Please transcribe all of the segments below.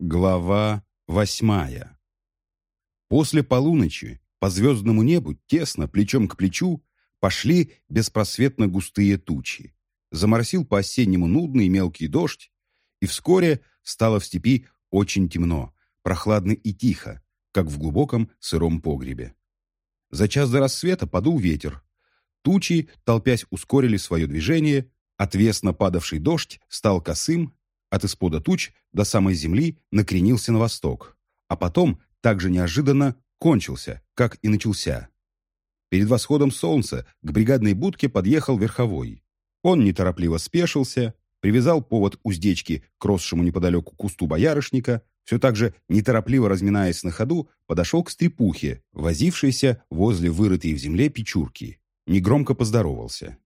Глава восьмая. После полуночи по звездному небу тесно, плечом к плечу, пошли беспросветно густые тучи. Заморосил по-осеннему нудный мелкий дождь, и вскоре стало в степи очень темно, прохладно и тихо, как в глубоком сыром погребе. За час до рассвета подул ветер. Тучи, толпясь, ускорили свое движение, отвесно падавший дождь стал косым, от испода туч до самой земли накренился на восток, а потом, также неожиданно, кончился, как и начался. Перед восходом солнца к бригадной будке подъехал верховой. Он неторопливо спешился, привязал повод уздечки к росшему неподалеку кусту боярышника, все так же, неторопливо разминаясь на ходу, подошел к стрепухе, возившейся возле вырытой в земле печурки. Негромко поздоровался.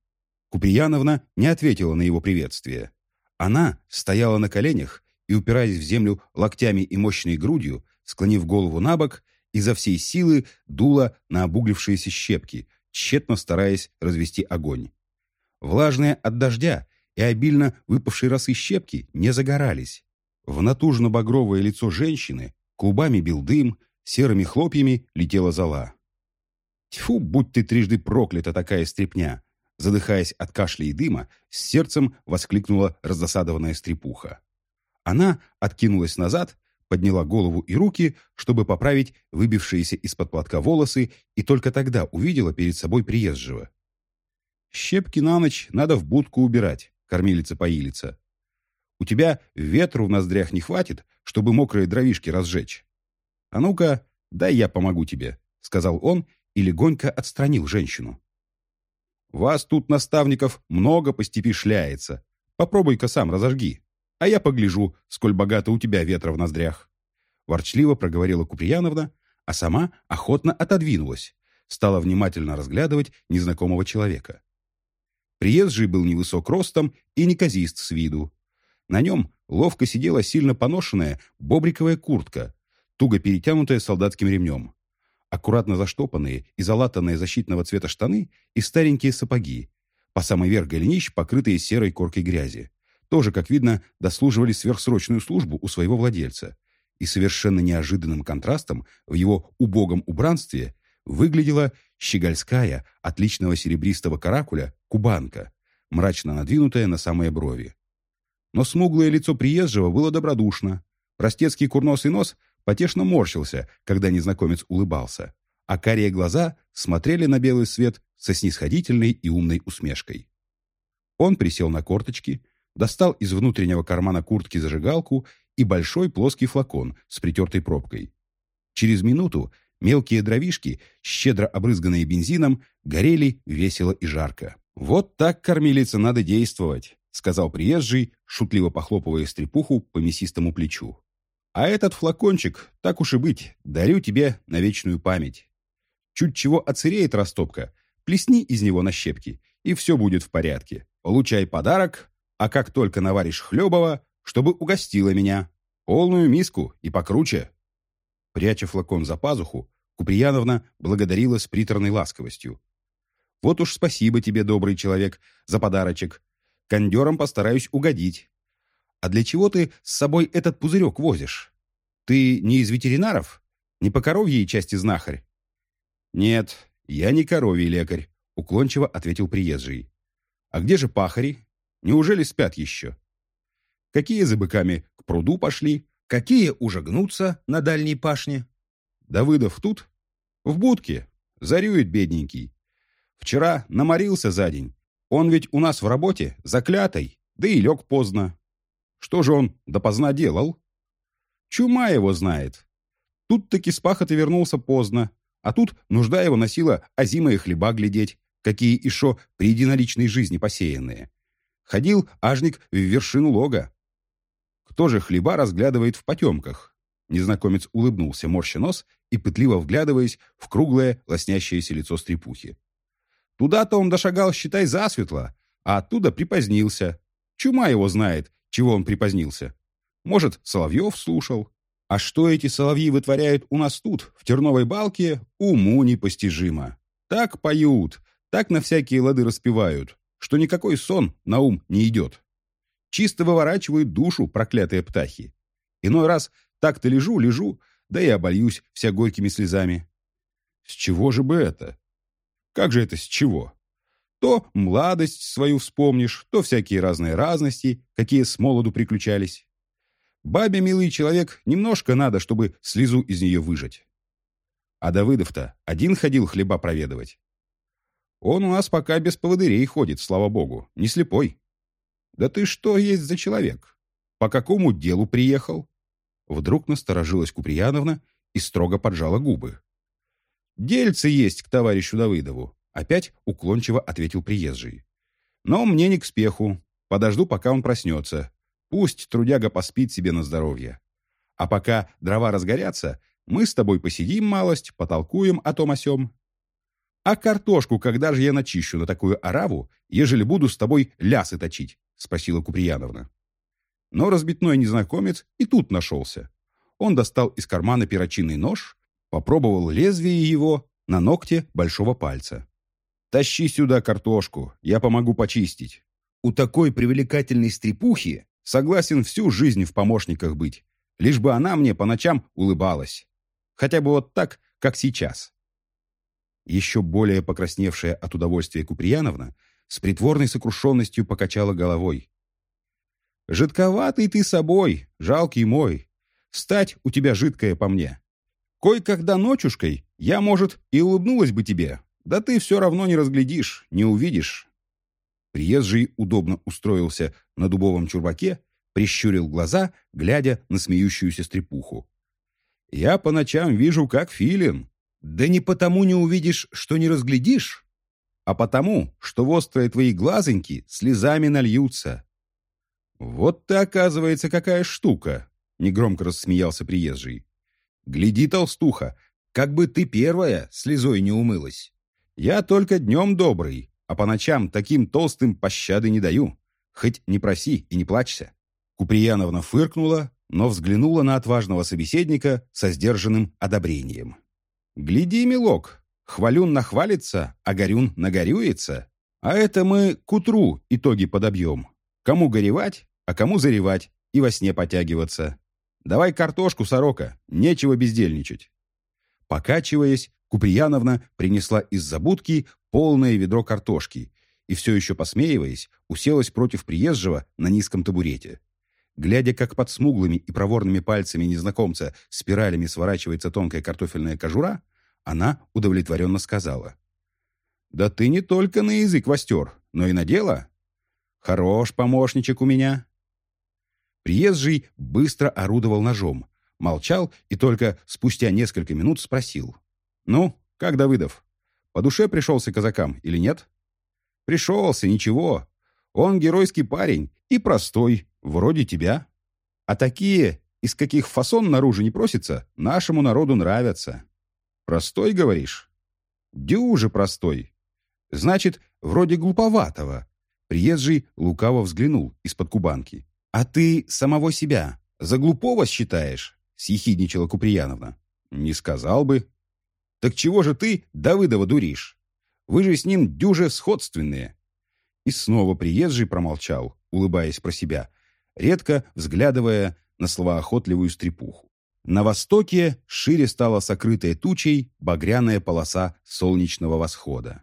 Куприяновна не ответила на его приветствие. Она стояла на коленях и, упираясь в землю локтями и мощной грудью, склонив голову на бок, изо всей силы дула на обуглившиеся щепки, тщетно стараясь развести огонь. Влажные от дождя и обильно выпавшие росы щепки не загорались. В натужно-багровое лицо женщины клубами бил дым, серыми хлопьями летела зола. Тьфу, будь ты трижды проклята такая стрепня! Задыхаясь от кашля и дыма, с сердцем воскликнула раздосадованная стрепуха. Она откинулась назад, подняла голову и руки, чтобы поправить выбившиеся из-под платка волосы, и только тогда увидела перед собой приезжего. «Щепки на ночь надо в будку убирать», — кормилица-поилица. «У тебя ветру в ноздрях не хватит, чтобы мокрые дровишки разжечь. А ну-ка, дай я помогу тебе», — сказал он и легонько отстранил женщину. «Вас тут, наставников, много по степи шляется. Попробуй-ка сам разожги, а я погляжу, сколь богато у тебя ветра в ноздрях». Ворчливо проговорила Куприяновна, а сама охотно отодвинулась, стала внимательно разглядывать незнакомого человека. Приезжий был невысок ростом и неказист с виду. На нем ловко сидела сильно поношенная бобриковая куртка, туго перетянутая солдатским ремнем аккуратно заштопанные и залатанные защитного цвета штаны и старенькие сапоги, по самый верх голенищ, покрытые серой коркой грязи. Тоже, как видно, дослуживали сверхсрочную службу у своего владельца. И совершенно неожиданным контрастом в его убогом убранстве выглядела щегольская, отличного серебристого каракуля, кубанка, мрачно надвинутая на самые брови. Но смуглое лицо приезжего было добродушно. Простецкий курносый нос потешно морщился, когда незнакомец улыбался, а карие глаза смотрели на белый свет со снисходительной и умной усмешкой. Он присел на корточки, достал из внутреннего кармана куртки зажигалку и большой плоский флакон с притертой пробкой. Через минуту мелкие дровишки, щедро обрызганные бензином, горели весело и жарко. «Вот так, кормилица, надо действовать», — сказал приезжий, шутливо похлопывая стрепуху по мясистому плечу. А этот флакончик, так уж и быть, дарю тебе на вечную память. Чуть чего оцереет растопка, плесни из него на щепки, и все будет в порядке. Получай подарок, а как только наваришь хлебова, чтобы угостила меня. Полную миску и покруче. Пряча флакон за пазуху, Куприяновна благодарила с приторной ласковостью. «Вот уж спасибо тебе, добрый человек, за подарочек. Кондерам постараюсь угодить. А для чего ты с собой этот пузырек возишь? Ты не из ветеринаров? Не по коровьей части знахарь? Нет, я не коровий лекарь, уклончиво ответил приезжий. А где же пахари? Неужели спят еще? Какие за быками к пруду пошли? Какие уже гнутся на дальней пашне? Давыдов тут? В будке. Зарюет бедненький. Вчера наморился за день. Он ведь у нас в работе, заклятый, да и лег поздно. Что же он допоздна делал? Чума его знает. Тут-таки с пахоты вернулся поздно, а тут нужда его носила озимые хлеба глядеть, какие еще при единоличной жизни посеянные. Ходил ажник в вершину лога. Кто же хлеба разглядывает в потемках? Незнакомец улыбнулся, морща нос и пытливо вглядываясь в круглое, лоснящееся лицо стрепухи. Туда-то он дошагал, считай, засветло, а оттуда припозднился. Чума его знает, чего он припозднился? Может, Соловьев слушал? А что эти соловьи вытворяют у нас тут, в терновой балке, уму непостижимо. Так поют, так на всякие лады распевают, что никакой сон на ум не идет. Чисто выворачивают душу проклятые птахи. Иной раз так-то лежу, лежу, да и обольюсь вся горькими слезами. С чего же бы это? Как же это с чего? То младость свою вспомнишь, то всякие разные разности, какие с молоду приключались. Бабе, милый человек, немножко надо, чтобы слезу из нее выжать. А Давыдов-то один ходил хлеба проведывать. Он у нас пока без поводырей ходит, слава богу, не слепой. Да ты что есть за человек? По какому делу приехал? Вдруг насторожилась Куприяновна и строго поджала губы. «Дельце есть к товарищу Давыдову», — опять уклончиво ответил приезжий. «Но мне не к спеху. Подожду, пока он проснется. Пусть трудяга поспит себе на здоровье. А пока дрова разгорятся, мы с тобой посидим малость, потолкуем о том о сём. А картошку когда же я начищу на такую ораву, ежели буду с тобой лясы точить?» — спросила Куприяновна. Но разбитной незнакомец и тут нашелся. Он достал из кармана перочинный нож, попробовал лезвие его на ногте большого пальца. «Тащи сюда картошку, я помогу почистить. У такой привлекательной стрепухи согласен всю жизнь в помощниках быть, лишь бы она мне по ночам улыбалась. Хотя бы вот так, как сейчас». Еще более покрасневшая от удовольствия Куприяновна с притворной сокрушенностью покачала головой. «Жидковатый ты собой, жалкий мой. Стать у тебя жидкая по мне. Кой-когда ночушкой я, может, и улыбнулась бы тебе, да ты все равно не разглядишь, не увидишь». Приезжий удобно устроился на дубовом чурбаке, прищурил глаза, глядя на смеющуюся стрепуху. «Я по ночам вижу, как филин. Да не потому не увидишь, что не разглядишь, а потому, что в острые твои глазоньки слезами нальются. Вот ты, оказывается, какая штука, негромко рассмеялся приезжий. Гляди, толстуха, как бы ты первая слезой не умылась. Я только днем добрый, а по ночам таким толстым пощады не даю. Хоть не проси и не плачься. Куприяновна фыркнула, но взглянула на отважного собеседника со сдержанным одобрением. «Гляди, милок, Хвалюн нахвалится, а горюн нагорюется. А это мы к утру итоги подобьем. Кому горевать, а кому заревать и во сне потягиваться. Давай картошку, сорока, нечего бездельничать. Покачиваясь, Куприяновна принесла из забудки полное ведро картошки и, все еще посмеиваясь, уселась против приезжего на низком табурете. Глядя, как под смуглыми и проворными пальцами незнакомца спиралями сворачивается тонкая картофельная кожура, она удовлетворенно сказала. «Да ты не только на язык востер, но и на дело. Хорош помощничек у меня». Приезжий быстро орудовал ножом, молчал и только спустя несколько минут спросил. «Ну, как Давыдов? По душе пришелся казакам или нет?» «Пришелся, ничего. Он геройский парень и простой, вроде тебя. А такие, из каких фасон наружу не просится, нашему народу нравятся». Простой, говоришь? Дюже простой. Значит, вроде глуповатого. Приезжий лукаво взглянул из-под кубанки. А ты самого себя за глупого считаешь? Съехидничала Куприяновна. Не сказал бы. Так чего же ты Давыдова дуришь? Вы же с ним дюже сходственные. И снова приезжий промолчал, улыбаясь про себя, редко взглядывая на словоохотливую стрепуху. На востоке шире стала сокрытая тучей багряная полоса солнечного восхода.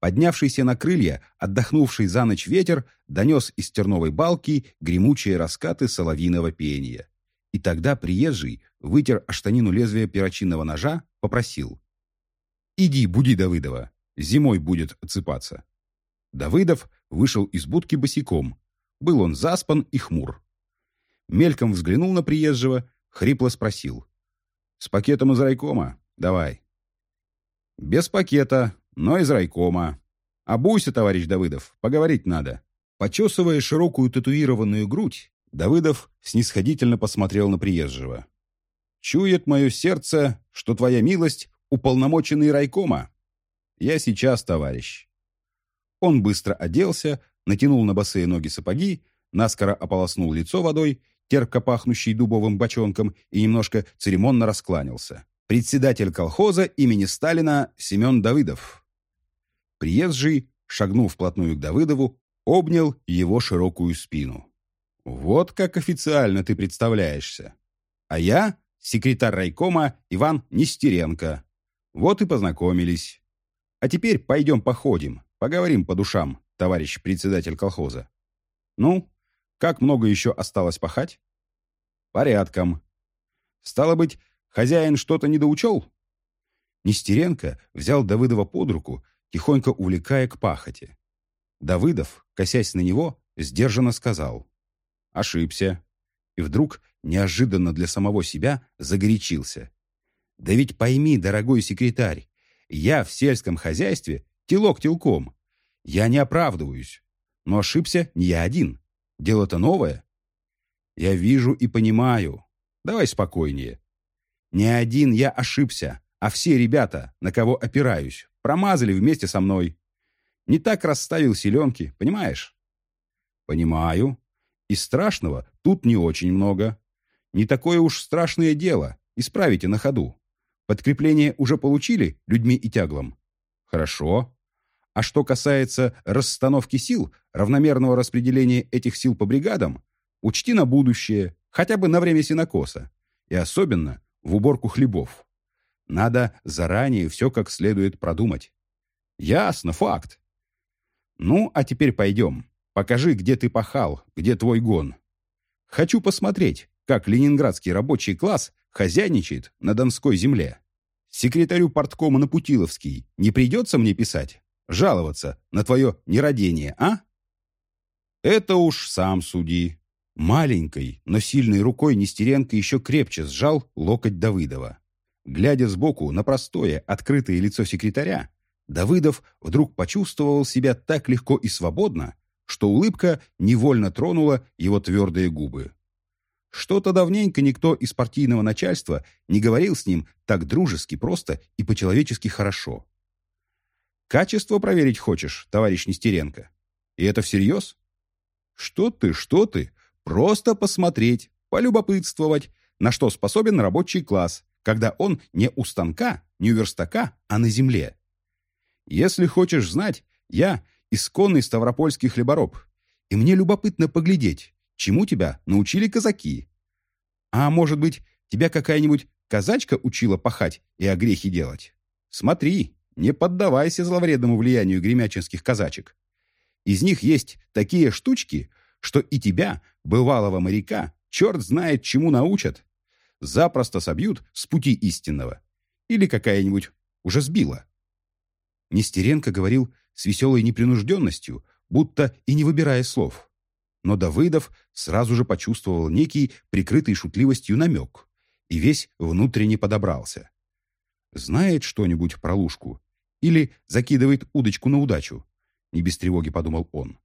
Поднявшийся на крылья, отдохнувший за ночь ветер донес из терновой балки гремучие раскаты соловьиного пения. И тогда приезжий вытер о штанину лезвия перочинного ножа, попросил. «Иди, буди Давыдова, зимой будет отсыпаться». Давыдов вышел из будки босиком. Был он заспан и хмур. Мельком взглянул на приезжего Хрипло спросил. «С пакетом из райкома? Давай». «Без пакета, но из райкома. Обуйся, товарищ Давыдов, поговорить надо». Почесывая широкую татуированную грудь, Давыдов снисходительно посмотрел на приезжего. «Чует мое сердце, что твоя милость — уполномоченный райкома. Я сейчас, товарищ». Он быстро оделся, натянул на босые ноги сапоги, наскоро ополоснул лицо водой терпко пахнущий дубовым бочонком, и немножко церемонно раскланялся. Председатель колхоза имени Сталина Семен Давыдов. Приезжий, шагнув вплотную к Давыдову, обнял его широкую спину. «Вот как официально ты представляешься. А я секретарь райкома Иван Нестеренко. Вот и познакомились. А теперь пойдем походим, поговорим по душам, товарищ председатель колхоза. Ну, как много еще осталось пахать? Порядком. Стало быть, хозяин что-то недоучел? Нестеренко взял Давыдова под руку, тихонько увлекая к пахоте. Давыдов, косясь на него, сдержанно сказал. Ошибся. И вдруг, неожиданно для самого себя, загорячился. Да ведь пойми, дорогой секретарь, я в сельском хозяйстве телок телком. Я не оправдываюсь. Но ошибся не я один. Дело-то новое. Я вижу и понимаю. Давай спокойнее. Не один я ошибся, а все ребята, на кого опираюсь, промазали вместе со мной. Не так расставил селенки, понимаешь? Понимаю. И страшного тут не очень много. Не такое уж страшное дело. Исправите на ходу. Подкрепление уже получили людьми и тяглом? Хорошо. А что касается расстановки сил, равномерного распределения этих сил по бригадам, учти на будущее, хотя бы на время сенокоса, и особенно в уборку хлебов. Надо заранее все как следует продумать. Ясно, факт. Ну, а теперь пойдем. Покажи, где ты пахал, где твой гон. Хочу посмотреть, как ленинградский рабочий класс хозяйничает на Донской земле. Секретарю порткома на Путиловский не придется мне писать? Жаловаться на твое нерадение, а? Это уж сам суди. Маленькой, но сильной рукой Нестеренко еще крепче сжал локоть Давыдова. Глядя сбоку на простое, открытое лицо секретаря, Давыдов вдруг почувствовал себя так легко и свободно, что улыбка невольно тронула его твердые губы. Что-то давненько никто из партийного начальства не говорил с ним так дружески, просто и по-человечески хорошо. «Качество проверить хочешь, товарищ Нестеренко? И это всерьез?» «Что ты, что ты? Просто посмотреть, полюбопытствовать, на что способен рабочий класс, когда он не у станка, не у верстака, а на земле. Если хочешь знать, я исконный ставропольский хлебороб, и мне любопытно поглядеть, чему тебя научили казаки. А может быть, тебя какая-нибудь казачка учила пахать и огрехи делать? Смотри, не поддавайся зловредному влиянию гремячинских казачек. Из них есть такие штучки, что и тебя, бывалого моряка, черт знает чему научат. Запросто собьют с пути истинного. Или какая-нибудь уже сбила. Нестеренко говорил с веселой непринужденностью, будто и не выбирая слов. Но Давыдов сразу же почувствовал некий прикрытый шутливостью намек и весь внутренне подобрался. Знает что-нибудь про Лужку? Или закидывает удочку на удачу? Не без тревоги подумал он.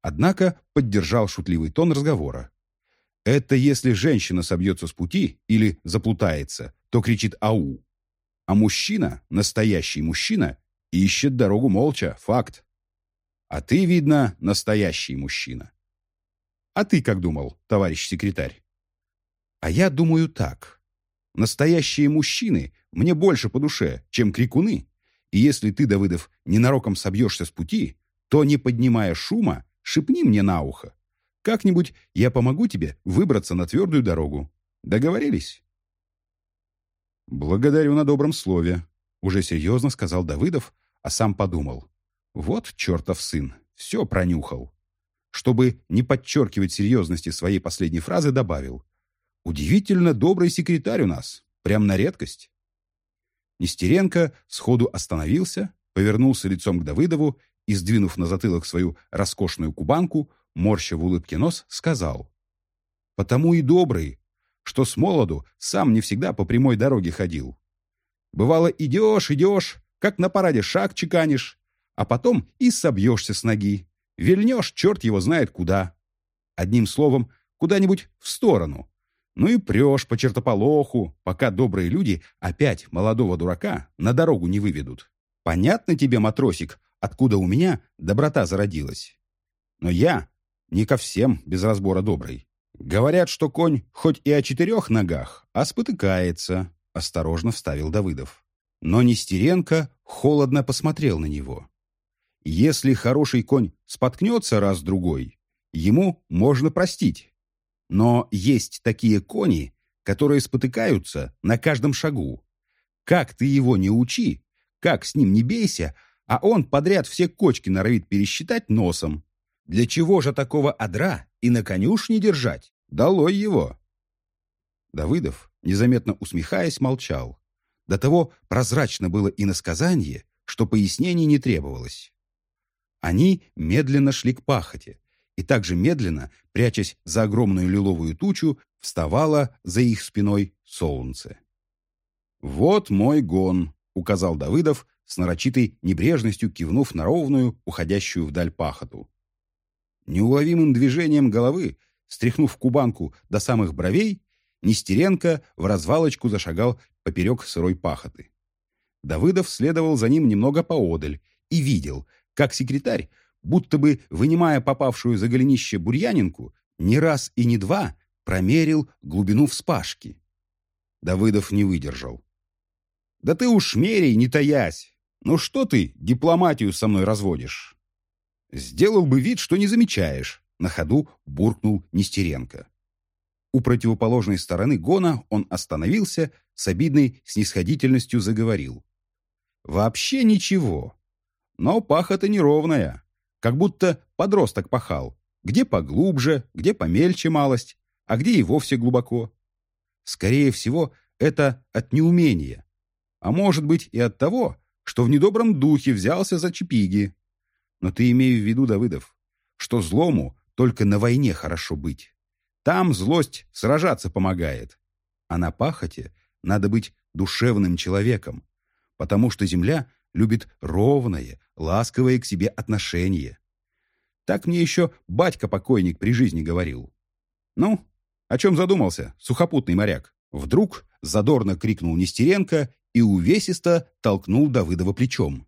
Однако поддержал шутливый тон разговора. Это если женщина собьется с пути или заплутается, то кричит «Ау!». А мужчина, настоящий мужчина, ищет дорогу молча, факт. А ты, видно, настоящий мужчина. А ты как думал, товарищ секретарь? А я думаю так. Настоящие мужчины мне больше по душе, чем крикуны. И если ты, Давыдов, ненароком собьешься с пути, то, не поднимая шума, шепни мне на ухо. Как-нибудь я помогу тебе выбраться на твердую дорогу. Договорились? Благодарю на добром слове, уже серьезно сказал Давыдов, а сам подумал. Вот чертов сын, все пронюхал. Чтобы не подчеркивать серьезности своей последней фразы, добавил. Удивительно добрый секретарь у нас, прям на редкость. Нестеренко сходу остановился, повернулся лицом к Давыдову и, сдвинув на затылок свою роскошную кубанку, морща в улыбке нос, сказал. «Потому и добрый, что с молоду сам не всегда по прямой дороге ходил. Бывало, идешь, идешь, как на параде шаг чеканишь, а потом и собьешься с ноги. Вильнешь, черт его знает куда. Одним словом, куда-нибудь в сторону. Ну и прешь по чертополоху, пока добрые люди опять молодого дурака на дорогу не выведут. Понятно тебе, матросик, откуда у меня доброта зародилась? Но я не ко всем без разбора добрый. Говорят, что конь хоть и о четырех ногах, а спотыкается, осторожно вставил Давыдов. Но Нестеренко холодно посмотрел на него. Если хороший конь споткнется раз-другой, ему можно простить. Но есть такие кони, которые спотыкаются на каждом шагу. Как ты его не учи, как с ним не бейся, а он подряд все кочки норовит пересчитать носом. Для чего же такого адра и на конюшне держать? Долой его!» Давыдов, незаметно усмехаясь, молчал. До того прозрачно было и насказание, что пояснений не требовалось. Они медленно шли к пахоте, и также медленно, прячась за огромную лиловую тучу, вставало за их спиной солнце. «Вот мой гон», — указал Давыдов, с нарочитой небрежностью кивнув на ровную, уходящую вдаль пахоту. Неуловимым движением головы, стряхнув кубанку до самых бровей, Нестеренко в развалочку зашагал поперек сырой пахоты. Давыдов следовал за ним немного поодаль и видел, как секретарь, будто бы вынимая попавшую за голенище бурьянинку, не раз и не два промерил глубину вспашки. Давыдов не выдержал. «Да ты уж мерей, не таясь! Ну что ты дипломатию со мной разводишь?» «Сделал бы вид, что не замечаешь», — на ходу буркнул Нестеренко. У противоположной стороны гона он остановился, с обидной снисходительностью заговорил. «Вообще ничего. Но паха-то неровная, как будто подросток пахал. Где поглубже, где помельче малость, а где и вовсе глубоко. Скорее всего, это от неумения. А может быть и от того, что в недобром духе взялся за чепиги. Но ты имею в виду, Давыдов, что злому только на войне хорошо быть. Там злость сражаться помогает. А на пахоте надо быть душевным человеком, потому что земля любит ровное, ласковое к себе отношение. Так мне еще батька-покойник при жизни говорил. Ну, о чем задумался, сухопутный моряк? Вдруг задорно крикнул Нестеренко и увесисто толкнул Давыдова плечом.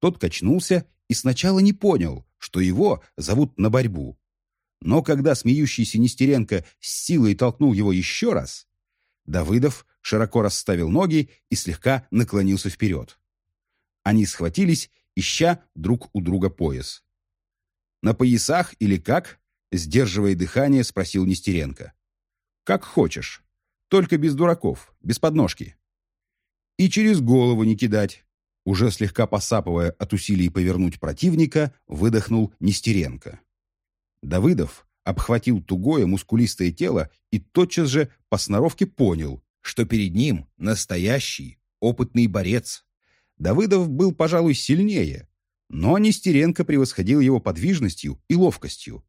Тот качнулся и сначала не понял, что его зовут на борьбу. Но когда смеющийся Нестеренко с силой толкнул его еще раз, Давыдов широко расставил ноги и слегка наклонился вперед. Они схватились, ища друг у друга пояс. «На поясах или как?» — сдерживая дыхание, спросил Нестеренко. «Как хочешь. Только без дураков, без подножки. И через голову не кидать». Уже слегка посапывая от усилий повернуть противника, выдохнул Нестеренко. Давыдов обхватил тугое мускулистое тело и тотчас же по сноровке понял, что перед ним настоящий опытный борец. Давыдов был, пожалуй, сильнее, но Нестеренко превосходил его подвижностью и ловкостью.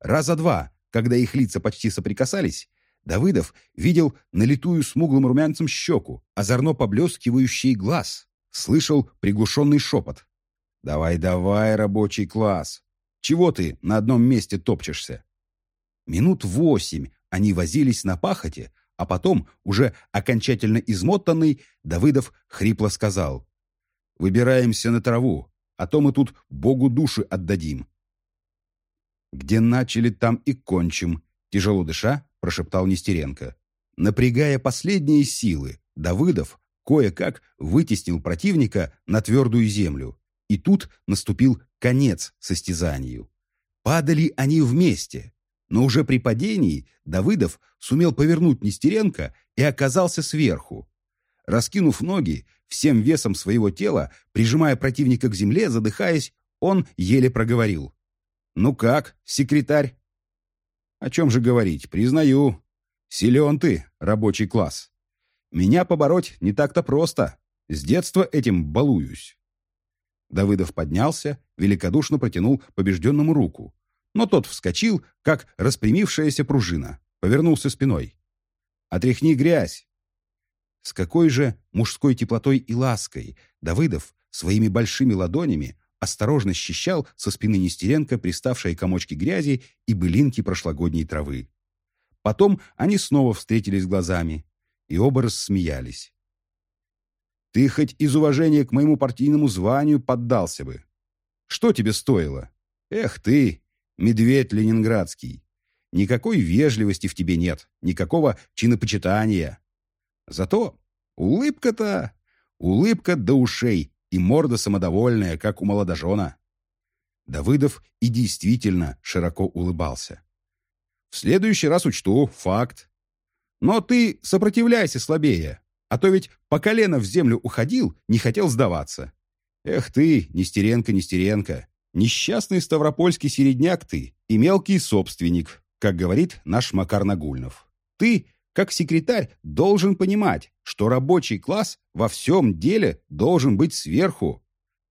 Раза два, когда их лица почти соприкасались, Давыдов видел налитую смуглым румянцем щеку, озорно поблескивающий глаз, слышал приглушенный шепот. «Давай-давай, рабочий класс! Чего ты на одном месте топчешься?» Минут восемь они возились на пахоте, а потом, уже окончательно измотанный, Давыдов хрипло сказал. «Выбираемся на траву, а то мы тут Богу души отдадим». «Где начали, там и кончим», — тяжело дыша, прошептал Нестеренко. Напрягая последние силы, Давыдов кое-как вытеснил противника на твердую землю. И тут наступил конец состязанию. Падали они вместе, но уже при падении Давыдов сумел повернуть Нестеренко и оказался сверху. Раскинув ноги, всем весом своего тела, прижимая противника к земле, задыхаясь, он еле проговорил. «Ну как, секретарь?» «О чем же говорить? Признаю. Силен ты, рабочий класс. Меня побороть не так-то просто. С детства этим балуюсь». Давыдов поднялся, великодушно протянул побежденному руку. Но тот вскочил, как распрямившаяся пружина, повернулся спиной. «Отряхни грязь!» С какой же мужской теплотой и лаской Давыдов своими большими ладонями осторожно счищал со спины Нестеренко приставшие комочки грязи и былинки прошлогодней травы. Потом они снова встретились глазами, и оба рассмеялись. Ты хоть из уважения к моему партийному званию поддался бы. Что тебе стоило? Эх ты, медведь ленинградский. Никакой вежливости в тебе нет, никакого чинопочитания. Зато улыбка-то, улыбка до ушей и морда самодовольная, как у молодожена. Давыдов и действительно широко улыбался. В следующий раз учту, факт. Но ты сопротивляйся слабее, а то ведь по колено в землю уходил, не хотел сдаваться. Эх ты, Нестеренко, Нестеренко, несчастный ставропольский середняк ты и мелкий собственник, как говорит наш Макар Нагульнов. Ты, как секретарь, должен понимать, что рабочий класс во всем деле должен быть сверху.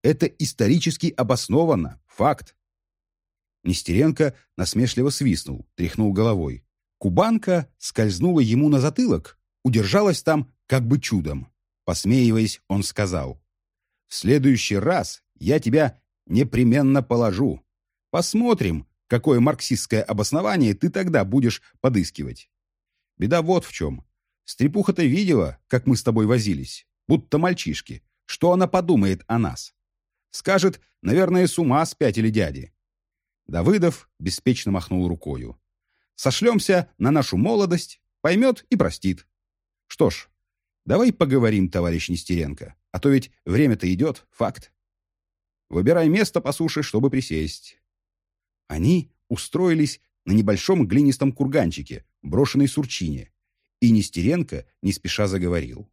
Это исторически обосновано, факт. Нестеренко насмешливо свистнул, тряхнул головой. Кубанка скользнула ему на затылок, удержалась там как бы чудом. Посмеиваясь, он сказал, «В следующий раз я тебя непременно положу. Посмотрим, какое марксистское обоснование ты тогда будешь подыскивать. Беда вот в чем. Стрепуха-то видела, как мы с тобой возились, будто мальчишки. Что она подумает о нас? Скажет, наверное, с ума спятили дяди. Давыдов беспечно махнул рукою. Сошлемся на нашу молодость, поймет и простит. Что ж, давай поговорим, товарищ Нестеренко, а то ведь время-то идет, факт. Выбирай место по суше, чтобы присесть. Они устроились на небольшом глинистом курганчике, брошенной сурчине, и Нестеренко не спеша заговорил.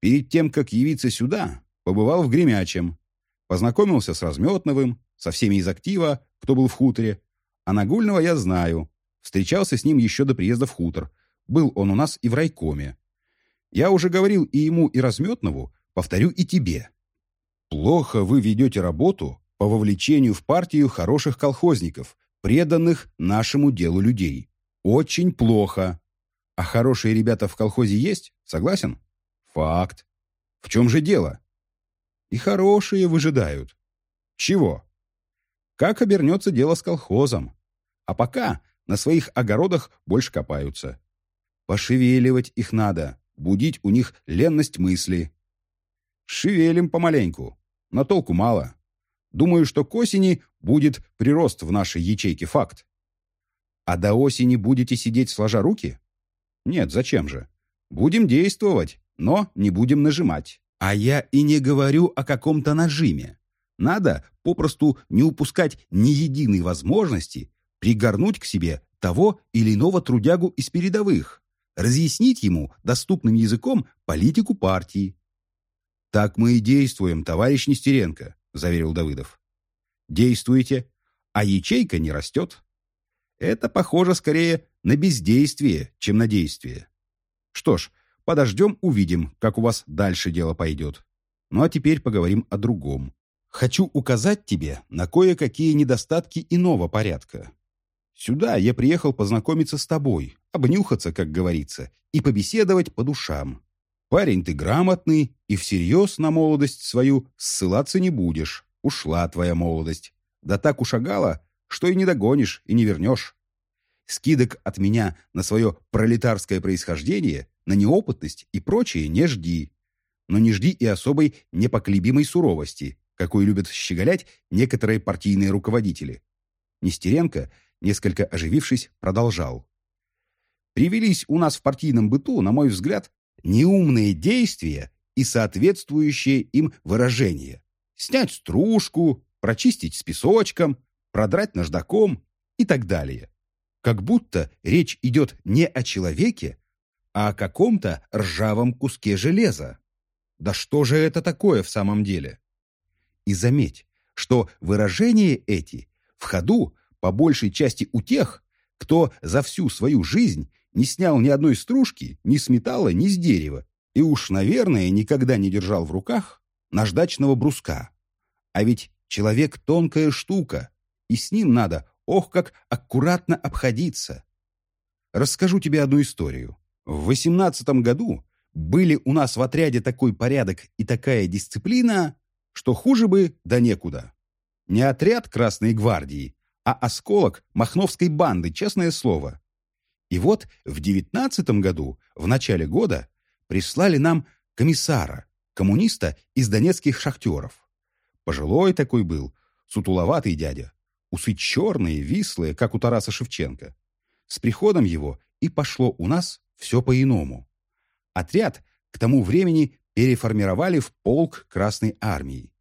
Перед тем, как явиться сюда, побывал в Гремячем, познакомился с Разметновым, со всеми из актива, кто был в хуторе, а Нагульного я знаю, встречался с ним еще до приезда в хутор, был он у нас и в райкоме. Я уже говорил и ему, и Разметнову, повторю и тебе. Плохо вы ведете работу по вовлечению в партию хороших колхозников, преданных нашему делу людей. Очень плохо. А хорошие ребята в колхозе есть? Согласен? Факт. В чем же дело? И хорошие выжидают. Чего? Как обернется дело с колхозом? А пока на своих огородах больше копаются. Пошевеливать их надо, будить у них ленность мысли. Шевелим помаленьку, но толку мало. Думаю, что к осени будет прирост в нашей ячейке факт. А до осени будете сидеть сложа руки? Нет, зачем же? Будем действовать, но не будем нажимать. А я и не говорю о каком-то нажиме. Надо попросту не упускать ни единой возможности пригорнуть к себе того или иного трудягу из передовых, разъяснить ему доступным языком политику партии, «Так мы и действуем, товарищ Нестеренко», — заверил Давыдов. «Действуете, а ячейка не растет. Это похоже скорее на бездействие, чем на действие. Что ж, подождем, увидим, как у вас дальше дело пойдет. Ну а теперь поговорим о другом. Хочу указать тебе на кое-какие недостатки иного порядка. Сюда я приехал познакомиться с тобой, обнюхаться, как говорится, и побеседовать по душам. Парень ты грамотный и всерьез на молодость свою ссылаться не будешь. Ушла твоя молодость. Да так ушагала, что и не догонишь, и не вернешь. Скидок от меня на свое пролетарское происхождение, на неопытность и прочее не жди. Но не жди и особой непоколебимой суровости, какой любят щеголять некоторые партийные руководители. Нестеренко, несколько оживившись, продолжал. Привелись у нас в партийном быту, на мой взгляд, неумные действия и соответствующее им выражение. Снять стружку, прочистить с песочком, продрать наждаком и так далее. Как будто речь идет не о человеке, а о каком-то ржавом куске железа. Да что же это такое в самом деле? И заметь, что выражения эти в ходу по большей части у тех, кто за всю свою жизнь не снял ни одной стружки, ни с металла, ни с дерева, и уж, наверное, никогда не держал в руках наждачного бруска. А ведь человек — тонкая штука, и с ним надо, ох, как аккуратно обходиться. Расскажу тебе одну историю. В восемнадцатом году были у нас в отряде такой порядок и такая дисциплина, что хуже бы да некуда. Не отряд Красной гвардии, а осколок махновской банды, честное слово. И вот в девятнадцатом году, в начале года, прислали нам комиссара, коммуниста из донецких шахтеров. Пожилой такой был, сутуловатый дядя, усы черные, вислые, как у Тараса Шевченко. С приходом его и пошло у нас все по-иному. Отряд к тому времени переформировали в полк Красной Армии.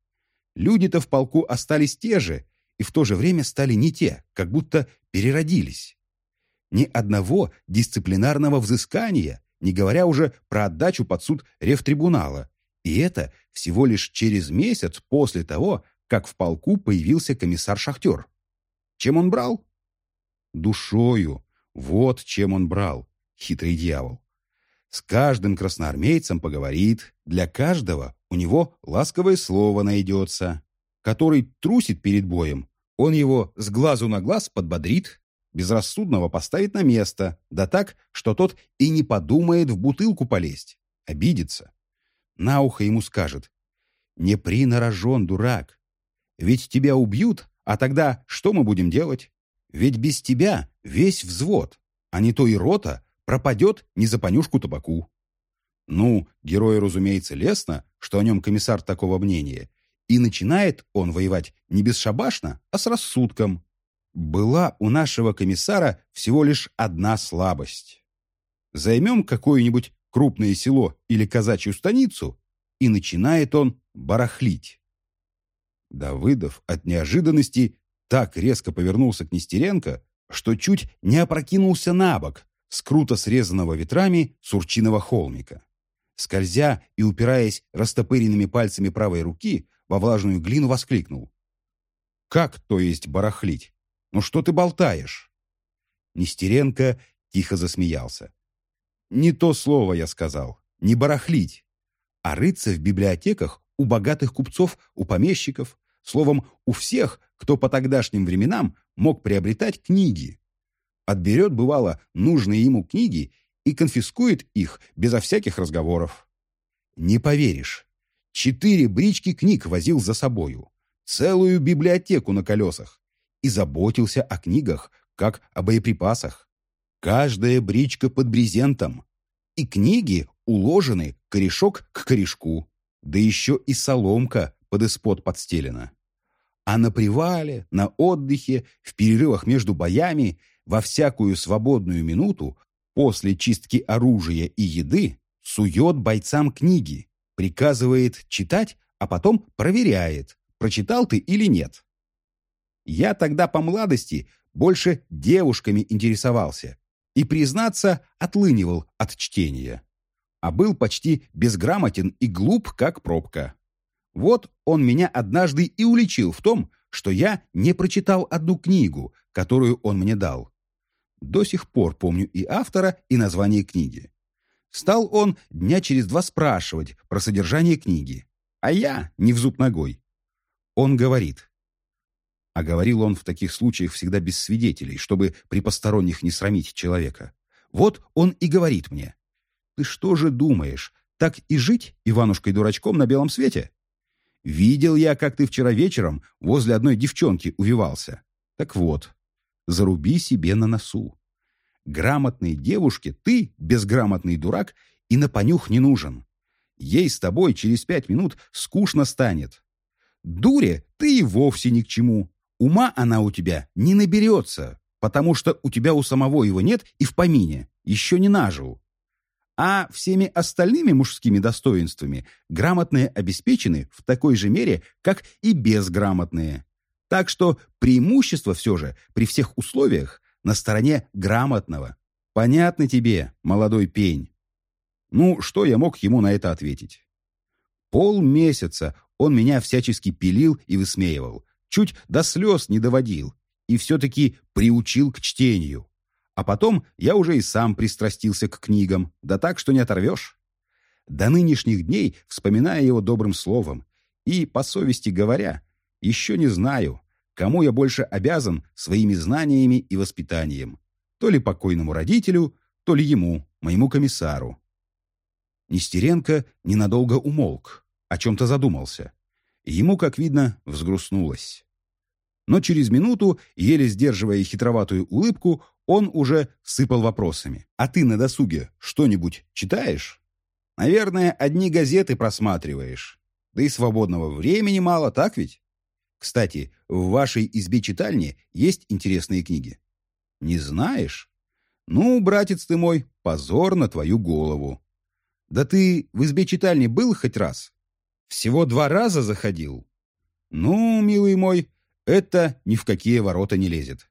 Люди-то в полку остались те же, и в то же время стали не те, как будто переродились. Ни одного дисциплинарного взыскания, не говоря уже про отдачу под суд рефтрибунала. И это всего лишь через месяц после того, как в полку появился комиссар-шахтер. Чем он брал? Душою. Вот чем он брал, хитрый дьявол. С каждым красноармейцем поговорит, для каждого у него ласковое слово найдется. Который трусит перед боем, он его с глазу на глаз подбодрит, безрассудного поставит на место, да так, что тот и не подумает в бутылку полезть, обидится. На ухо ему скажет, «Не принарожен, дурак, ведь тебя убьют, а тогда что мы будем делать? Ведь без тебя весь взвод, а не то и рота, пропадет не за понюшку табаку». Ну, герою, разумеется, лестно, что о нем комиссар такого мнения, и начинает он воевать не бесшабашно, а с рассудком. Была у нашего комиссара всего лишь одна слабость. Займем какое-нибудь крупное село или казачью станицу, и начинает он барахлить. Давыдов от неожиданности так резко повернулся к Нестеренко, что чуть не опрокинулся на бок с круто срезанного ветрами сурчиного холмика. Скользя и упираясь растопыренными пальцами правой руки, во влажную глину воскликнул. «Как, то есть, барахлить? Ну что ты болтаешь?» Нестеренко тихо засмеялся. «Не то слово я сказал. Не барахлить, а рыться в библиотеках у богатых купцов, у помещиков, словом, у всех, кто по тогдашним временам мог приобретать книги. Отберет, бывало, нужные ему книги и конфискует их безо всяких разговоров. Не поверишь, Четыре брички книг возил за собою, целую библиотеку на колесах и заботился о книгах, как о боеприпасах. Каждая бричка под брезентом, и книги уложены корешок к корешку, да еще и соломка под испод подстелена. А на привале, на отдыхе, в перерывах между боями, во всякую свободную минуту, после чистки оружия и еды, сует бойцам книги, приказывает читать, а потом проверяет, прочитал ты или нет. Я тогда по младости больше девушками интересовался и, признаться, отлынивал от чтения. А был почти безграмотен и глуп, как пробка. Вот он меня однажды и уличил в том, что я не прочитал одну книгу, которую он мне дал. До сих пор помню и автора, и название книги. Стал он дня через два спрашивать про содержание книги, а я не в зуб ногой. Он говорит. А говорил он в таких случаях всегда без свидетелей, чтобы при посторонних не срамить человека. Вот он и говорит мне. «Ты что же думаешь, так и жить Иванушкой-дурачком на белом свете? Видел я, как ты вчера вечером возле одной девчонки увивался. Так вот, заруби себе на носу. Грамотной девушке ты, безграмотный дурак, и на понюх не нужен. Ей с тобой через пять минут скучно станет. Дуре ты и вовсе ни к чему. Ума она у тебя не наберется, потому что у тебя у самого его нет и в помине, еще не нажил. А всеми остальными мужскими достоинствами грамотные обеспечены в такой же мере, как и безграмотные. Так что преимущество все же при всех условиях на стороне грамотного. Понятно тебе, молодой пень. Ну, что я мог ему на это ответить? Полмесяца он меня всячески пилил и высмеивал, чуть до слез не доводил и все-таки приучил к чтению. А потом я уже и сам пристрастился к книгам, да так, что не оторвешь. До нынешних дней, вспоминая его добрым словом, и, по совести говоря, еще не знаю, кому я больше обязан своими знаниями и воспитанием. То ли покойному родителю, то ли ему, моему комиссару. Нестеренко ненадолго умолк, о чем-то задумался. Ему, как видно, взгрустнулось. Но через минуту, еле сдерживая хитроватую улыбку, он уже сыпал вопросами. «А ты на досуге что-нибудь читаешь?» «Наверное, одни газеты просматриваешь. Да и свободного времени мало, так ведь?» Кстати, в вашей избе-читальне есть интересные книги? Не знаешь? Ну, братец ты мой, позор на твою голову. Да ты в избе-читальне был хоть раз? Всего два раза заходил? Ну, милый мой, это ни в какие ворота не лезет.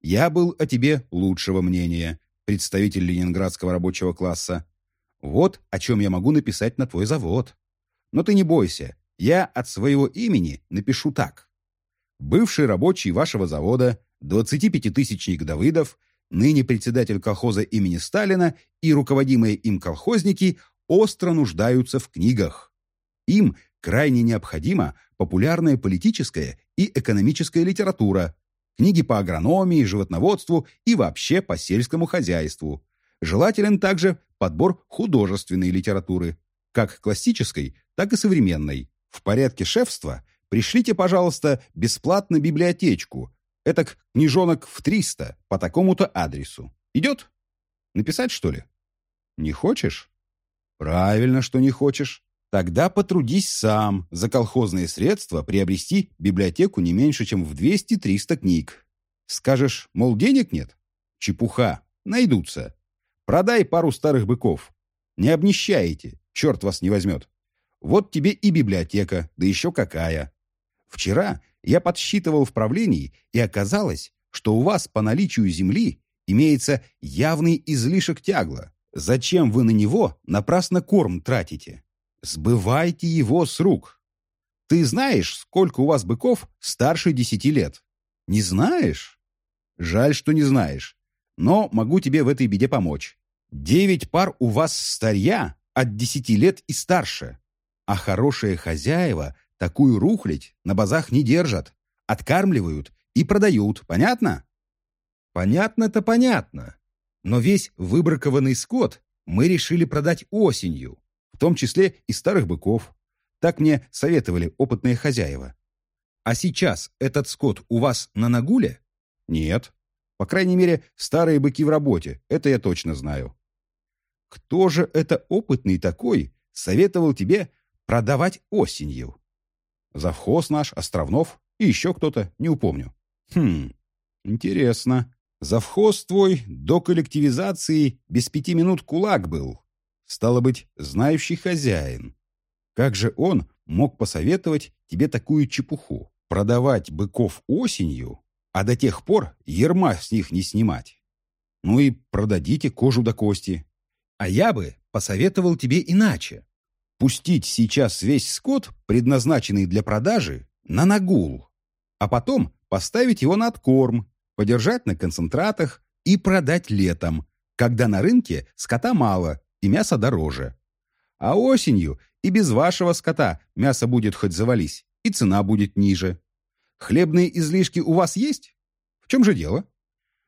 Я был о тебе лучшего мнения, представитель ленинградского рабочего класса. Вот о чем я могу написать на твой завод. Но ты не бойся, я от своего имени напишу так. Бывший рабочий вашего завода, 25-тысячник Давыдов, ныне председатель колхоза имени Сталина и руководимые им колхозники остро нуждаются в книгах. Им крайне необходима популярная политическая и экономическая литература, книги по агрономии, животноводству и вообще по сельскому хозяйству. Желателен также подбор художественной литературы, как классической, так и современной. В порядке шефства пришлите, пожалуйста, бесплатно библиотечку, этак книжонок в 300 по такому-то адресу. Идет? Написать, что ли? Не хочешь? Правильно, что не хочешь. Тогда потрудись сам за колхозные средства приобрести библиотеку не меньше, чем в 200-300 книг. Скажешь, мол, денег нет? Чепуха. Найдутся. Продай пару старых быков. Не обнищаете, черт вас не возьмет. Вот тебе и библиотека, да еще какая. Вчера я подсчитывал в правлении, и оказалось, что у вас по наличию земли имеется явный излишек тягла. Зачем вы на него напрасно корм тратите? Сбывайте его с рук. Ты знаешь, сколько у вас быков старше десяти лет? Не знаешь? Жаль, что не знаешь. Но могу тебе в этой беде помочь. Девять пар у вас старья от десяти лет и старше. А хорошие хозяева такую рухлядь на базах не держат. Откармливают и продают. Понятно? Понятно-то понятно. Но весь выбракованный скот мы решили продать осенью, том числе и старых быков. Так мне советовали опытные хозяева. А сейчас этот скот у вас на нагуле? Нет. По крайней мере, старые быки в работе, это я точно знаю. Кто же это опытный такой советовал тебе продавать осенью? Завхоз наш, Островнов и еще кто-то, не упомню. Хм, интересно. Завхоз твой до коллективизации без пяти минут кулак был. Стало быть, знающий хозяин. Как же он мог посоветовать тебе такую чепуху? Продавать быков осенью, а до тех пор ерма с них не снимать. Ну и продадите кожу до кости. А я бы посоветовал тебе иначе. Пустить сейчас весь скот, предназначенный для продажи, на нагул, а потом поставить его на откорм, подержать на концентратах и продать летом, когда на рынке скота мало и мясо дороже. А осенью и без вашего скота мясо будет хоть завались, и цена будет ниже. Хлебные излишки у вас есть? В чем же дело?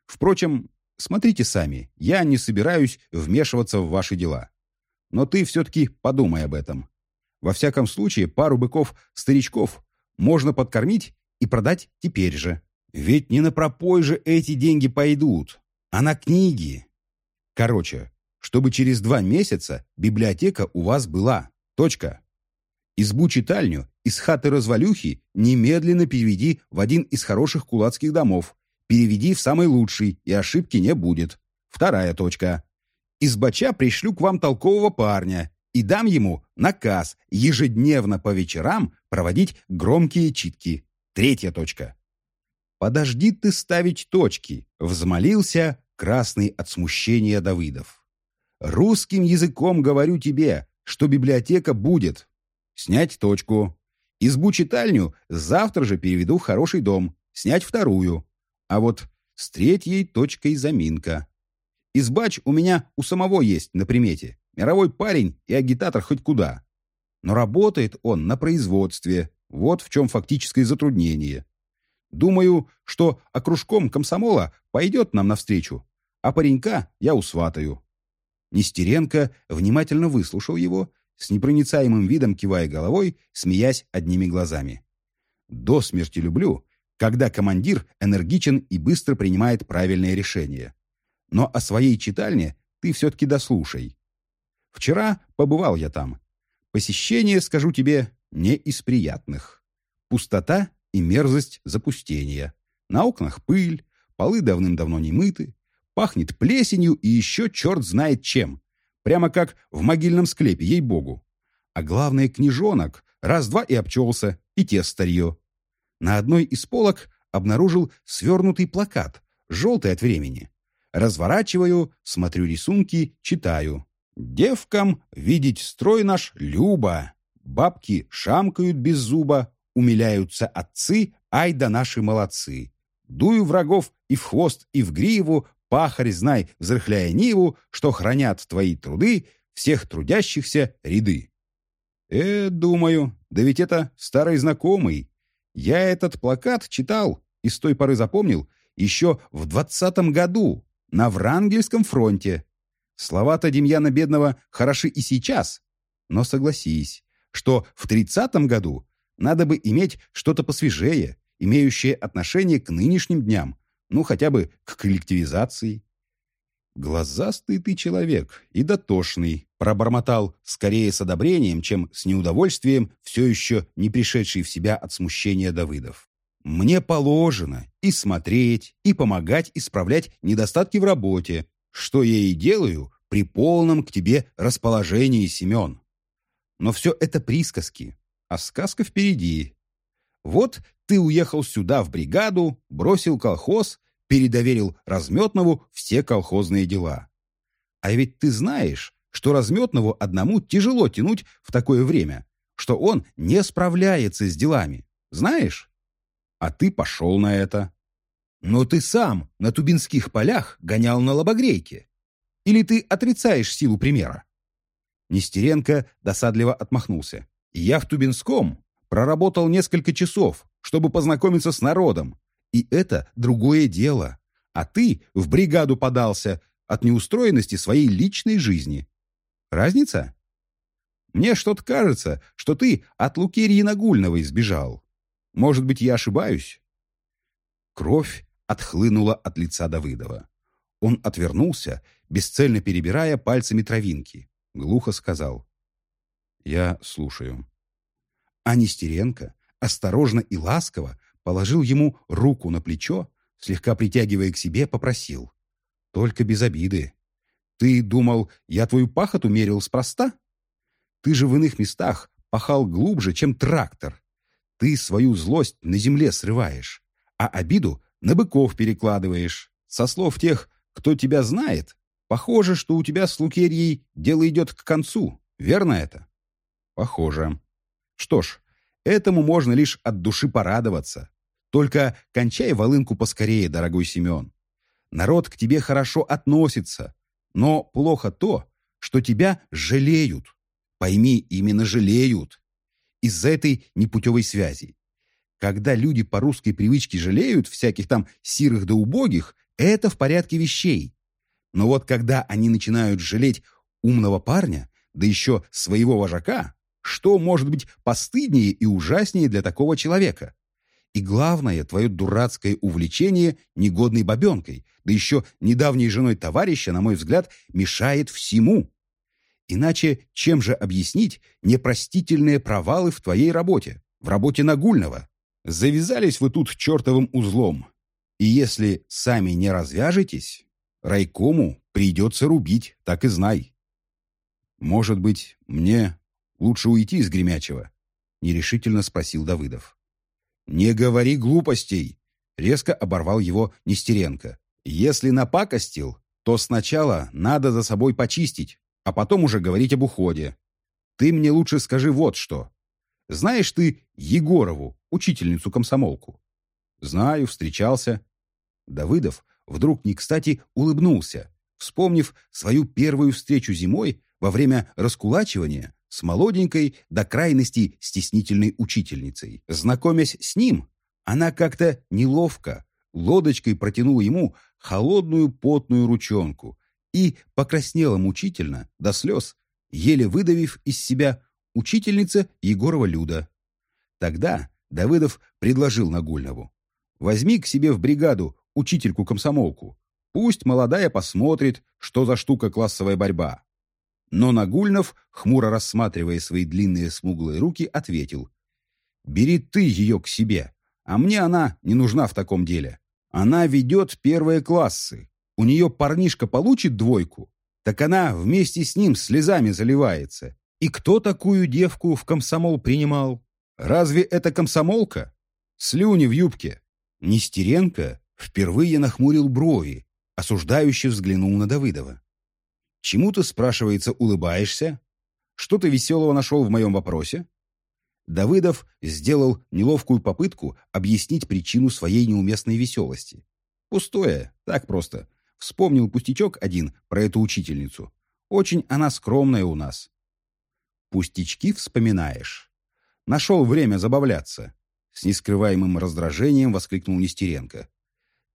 Впрочем, смотрите сами, я не собираюсь вмешиваться в ваши дела. Но ты все-таки подумай об этом. Во всяком случае, пару быков-старичков можно подкормить и продать теперь же. Ведь не на пропой же эти деньги пойдут, а на книги. Короче, чтобы через два месяца библиотека у вас была. Точка. Избу-читальню из хаты-развалюхи немедленно переведи в один из хороших кулацких домов. Переведи в самый лучший, и ошибки не будет. Вторая точка. Из бача пришлю к вам толкового парня и дам ему наказ ежедневно по вечерам проводить громкие читки. Третья точка. «Подожди ты ставить точки», — взмолился красный от смущения Давыдов. Русским языком говорю тебе, что библиотека будет. Снять точку. Избу-читальню завтра же переведу в хороший дом. Снять вторую. А вот с третьей точкой заминка. Избач у меня у самого есть на примете. Мировой парень и агитатор хоть куда. Но работает он на производстве. Вот в чем фактическое затруднение. Думаю, что окружком комсомола пойдет нам навстречу, а паренька я усватаю. Нестеренко внимательно выслушал его, с непроницаемым видом кивая головой, смеясь одними глазами. «До смерти люблю, когда командир энергичен и быстро принимает правильные решения. Но о своей читальне ты все-таки дослушай. Вчера побывал я там. Посещение, скажу тебе, не из приятных. Пустота и мерзость запустения. На окнах пыль, полы давным-давно не мыты, Пахнет плесенью и еще черт знает чем. Прямо как в могильном склепе, ей-богу. А главное, книжонок раз-два и обчелся, и те старье. На одной из полок обнаружил свернутый плакат, желтый от времени. Разворачиваю, смотрю рисунки, читаю. Девкам видеть строй наш любо. Бабки шамкают без зуба, умиляются отцы, ай да наши молодцы. Дую врагов и в хвост, и в гриву, пахарь, знай, взрыхляя ниву, что хранят твои труды всех трудящихся ряды. Э, думаю, да ведь это старый знакомый. Я этот плакат читал и с той поры запомнил еще в двадцатом году на Врангельском фронте. Слова-то Демьяна Бедного хороши и сейчас, но согласись, что в тридцатом году надо бы иметь что-то посвежее, имеющее отношение к нынешним дням, ну, хотя бы к коллективизации. «Глазастый ты человек и дотошный», — пробормотал скорее с одобрением, чем с неудовольствием, все еще не пришедший в себя от смущения Давыдов. «Мне положено и смотреть, и помогать исправлять недостатки в работе, что я и делаю при полном к тебе расположении, Семен. Но все это присказки, а сказка впереди. Вот ты уехал сюда в бригаду, бросил колхоз, передоверил Разметнову все колхозные дела. А ведь ты знаешь, что Разметнову одному тяжело тянуть в такое время, что он не справляется с делами. Знаешь? А ты пошел на это. Но ты сам на Тубинских полях гонял на лобогрейке. Или ты отрицаешь силу примера? Нестеренко досадливо отмахнулся. Я в Тубинском проработал несколько часов, чтобы познакомиться с народом. И это другое дело. А ты в бригаду подался от неустроенности своей личной жизни. Разница? Мне что-то кажется, что ты от Лукерьи Нагульновой сбежал. Может быть, я ошибаюсь?» Кровь отхлынула от лица Давыдова. Он отвернулся, бесцельно перебирая пальцами травинки. Глухо сказал. «Я слушаю». А Нестеренко осторожно и ласково положил ему руку на плечо, слегка притягивая к себе, попросил. «Только без обиды. Ты думал, я твою пахоту мерил спроста? Ты же в иных местах пахал глубже, чем трактор. Ты свою злость на земле срываешь, а обиду на быков перекладываешь. Со слов тех, кто тебя знает, похоже, что у тебя с Лукерьей дело идет к концу. Верно это? Похоже. Что ж, этому можно лишь от души порадоваться. Только кончай волынку поскорее, дорогой Семен. Народ к тебе хорошо относится, но плохо то, что тебя жалеют. Пойми, именно жалеют. Из-за этой непутевой связи. Когда люди по русской привычке жалеют всяких там сирых да убогих, это в порядке вещей. Но вот когда они начинают жалеть умного парня, да еще своего вожака, что может быть постыднее и ужаснее для такого человека? И главное, твое дурацкое увлечение негодной бабенкой, да еще недавней женой товарища, на мой взгляд, мешает всему. Иначе чем же объяснить непростительные провалы в твоей работе, в работе Нагульного? Завязались вы тут чертовым узлом. И если сами не развяжетесь, райкому придется рубить, так и знай. Может быть, мне лучше уйти из Гремячего? Нерешительно спросил Давыдов. «Не говори глупостей!» — резко оборвал его Нестеренко. «Если напакостил, то сначала надо за собой почистить, а потом уже говорить об уходе. Ты мне лучше скажи вот что. Знаешь ты Егорову, учительницу-комсомолку?» «Знаю, встречался». Давыдов вдруг не кстати улыбнулся, вспомнив свою первую встречу зимой во время раскулачивания с молоденькой до крайности стеснительной учительницей. Знакомясь с ним, она как-то неловко лодочкой протянула ему холодную потную ручонку и покраснела мучительно до слез, еле выдавив из себя учительница Егорова Люда. Тогда Давыдов предложил Нагульнову. «Возьми к себе в бригаду учительку-комсомолку. Пусть молодая посмотрит, что за штука классовая борьба. Но Нагульнов, хмуро рассматривая свои длинные смуглые руки, ответил. «Бери ты ее к себе, а мне она не нужна в таком деле. Она ведет первые классы. У нее парнишка получит двойку, так она вместе с ним слезами заливается. И кто такую девку в комсомол принимал? Разве это комсомолка? Слюни в юбке. Нестеренко Впервые нахмурил брови, осуждающе взглянул на Давыдова. «Чему ты, спрашивается, улыбаешься? Что ты веселого нашел в моем вопросе?» Давыдов сделал неловкую попытку объяснить причину своей неуместной веселости. Пустое, так просто. Вспомнил пустячок один про эту учительницу. Очень она скромная у нас. Пустячки вспоминаешь. Нашел время забавляться. С нескрываемым раздражением воскликнул Нестеренко.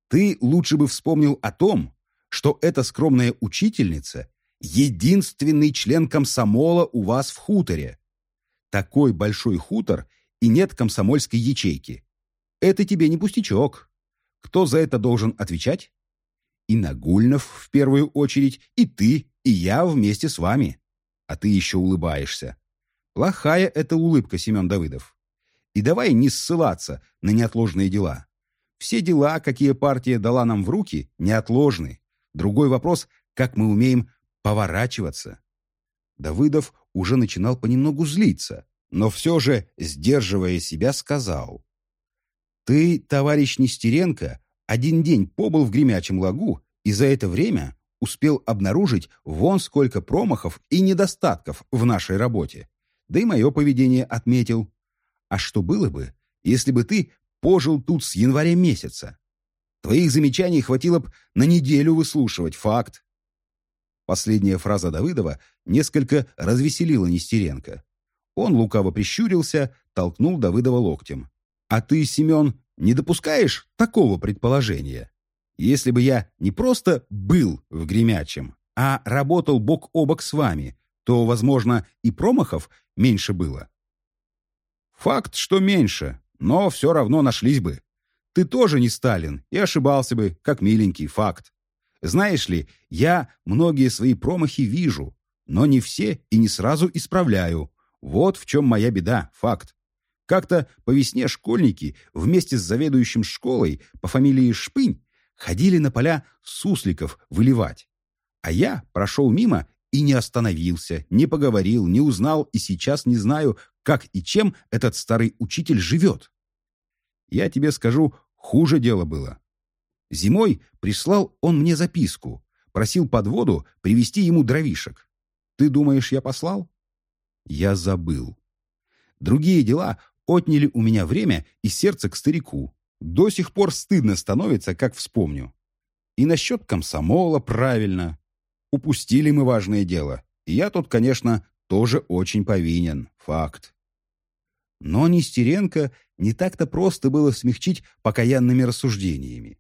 Ты лучше бы вспомнил о том, что эта скромная учительница — единственный член комсомола у вас в хуторе. Такой большой хутор и нет комсомольской ячейки. Это тебе не пустячок. Кто за это должен отвечать? И Нагульнов в первую очередь, и ты, и я вместе с вами. А ты еще улыбаешься. Плохая эта улыбка, Семен Давыдов. И давай не ссылаться на неотложные дела. Все дела, какие партия дала нам в руки, неотложны. Другой вопрос, как мы умеем поворачиваться. Давыдов уже начинал понемногу злиться, но все же, сдерживая себя, сказал. «Ты, товарищ Нестеренко, один день побыл в гремячем лагу и за это время успел обнаружить вон сколько промахов и недостатков в нашей работе. Да и мое поведение отметил. А что было бы, если бы ты пожил тут с января месяца. Твоих замечаний хватило б на неделю выслушивать, факт. Последняя фраза Давыдова несколько развеселила Нестеренко. Он лукаво прищурился, толкнул Давыдова локтем. «А ты, Семен, не допускаешь такого предположения? Если бы я не просто был в Гремячем, а работал бок о бок с вами, то, возможно, и промахов меньше было». «Факт, что меньше», но все равно нашлись бы. Ты тоже не Сталин и ошибался бы, как миленький факт. Знаешь ли, я многие свои промахи вижу, но не все и не сразу исправляю. Вот в чем моя беда, факт. Как-то по весне школьники вместе с заведующим школой по фамилии Шпынь ходили на поля сусликов выливать. А я прошел мимо и не остановился, не поговорил, не узнал и сейчас не знаю, как и чем этот старый учитель живет. Я тебе скажу, хуже дело было. Зимой прислал он мне записку, просил под воду привезти ему дровишек. Ты думаешь, я послал? Я забыл. Другие дела отняли у меня время и сердце к старику. До сих пор стыдно становится, как вспомню. И насчет комсомола правильно. Упустили мы важное дело. И я тут, конечно, тоже очень повинен. Факт. Но Нестеренко не так-то просто было смягчить покаянными рассуждениями.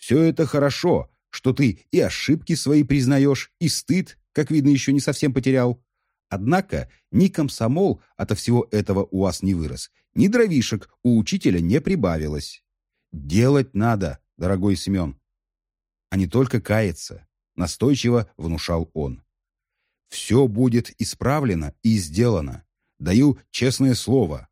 «Все это хорошо, что ты и ошибки свои признаешь, и стыд, как видно, еще не совсем потерял. Однако ни комсомол ото всего этого у вас не вырос, ни дровишек у учителя не прибавилось. Делать надо, дорогой Семен, а не только каяться», — настойчиво внушал он. «Все будет исправлено и сделано. Даю честное слово.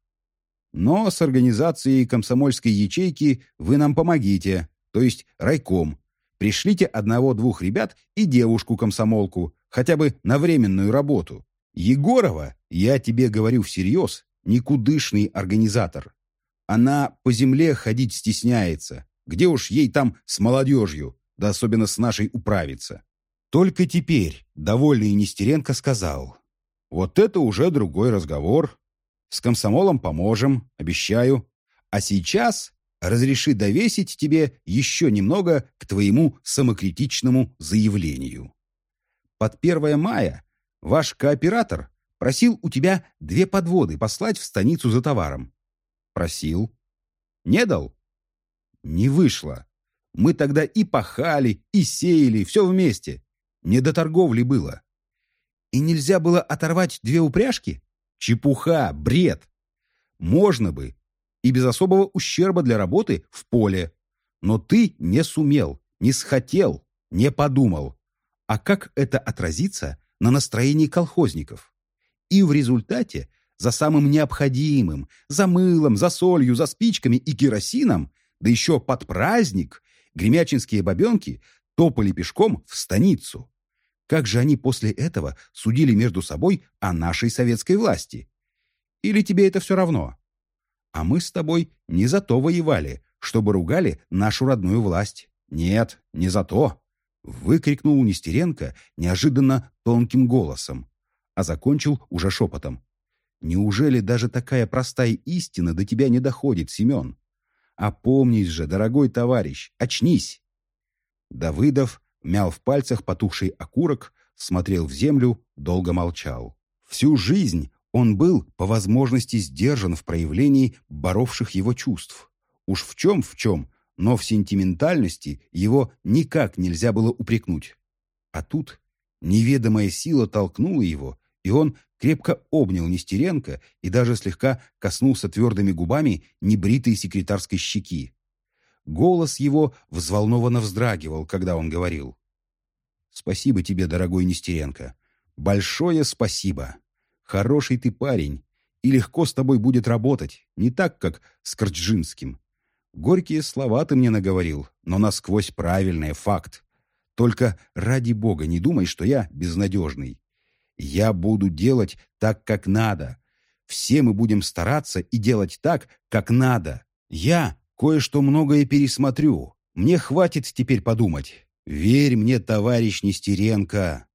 Но с организацией комсомольской ячейки вы нам помогите, то есть райком. Пришлите одного-двух ребят и девушку-комсомолку, хотя бы на временную работу. Егорова, я тебе говорю всерьез, никудышный организатор. Она по земле ходить стесняется. Где уж ей там с молодежью, да особенно с нашей управиться. Только теперь довольный Нестеренко сказал. Вот это уже другой разговор. С комсомолом поможем, обещаю. А сейчас разреши довесить тебе еще немного к твоему самокритичному заявлению. Под 1 мая ваш кооператор просил у тебя две подводы послать в станицу за товаром. Просил. Не дал? Не вышло. Мы тогда и пахали, и сеяли, все вместе. Не до торговли было. И нельзя было оторвать две упряжки? Чепуха, бред. Можно бы, и без особого ущерба для работы в поле. Но ты не сумел, не схотел, не подумал. А как это отразится на настроении колхозников? И в результате за самым необходимым, за мылом, за солью, за спичками и керосином, да еще под праздник, гремячинские бабенки топали пешком в станицу. Как же они после этого судили между собой о нашей советской власти? Или тебе это все равно? А мы с тобой не за то воевали, чтобы ругали нашу родную власть. Нет, не за то!» Выкрикнул Нестеренко неожиданно тонким голосом, а закончил уже шепотом. «Неужели даже такая простая истина до тебя не доходит, Семен? Опомнись же, дорогой товарищ, очнись!» Давыдов мял в пальцах потухший окурок, смотрел в землю, долго молчал. Всю жизнь он был, по возможности, сдержан в проявлении боровших его чувств. Уж в чем в чем, но в сентиментальности его никак нельзя было упрекнуть. А тут неведомая сила толкнула его, и он крепко обнял Нестеренко и даже слегка коснулся твердыми губами небритой секретарской щеки. Голос его взволнованно вздрагивал, когда он говорил. «Спасибо тебе, дорогой Нестеренко. Большое спасибо. Хороший ты парень, и легко с тобой будет работать, не так, как с Корчжинским. Горькие слова ты мне наговорил, но насквозь правильный факт. Только ради бога не думай, что я безнадежный. Я буду делать так, как надо. Все мы будем стараться и делать так, как надо. Я кое-что многое пересмотрю. Мне хватит теперь подумать. Верь мне, товарищ Нестеренко.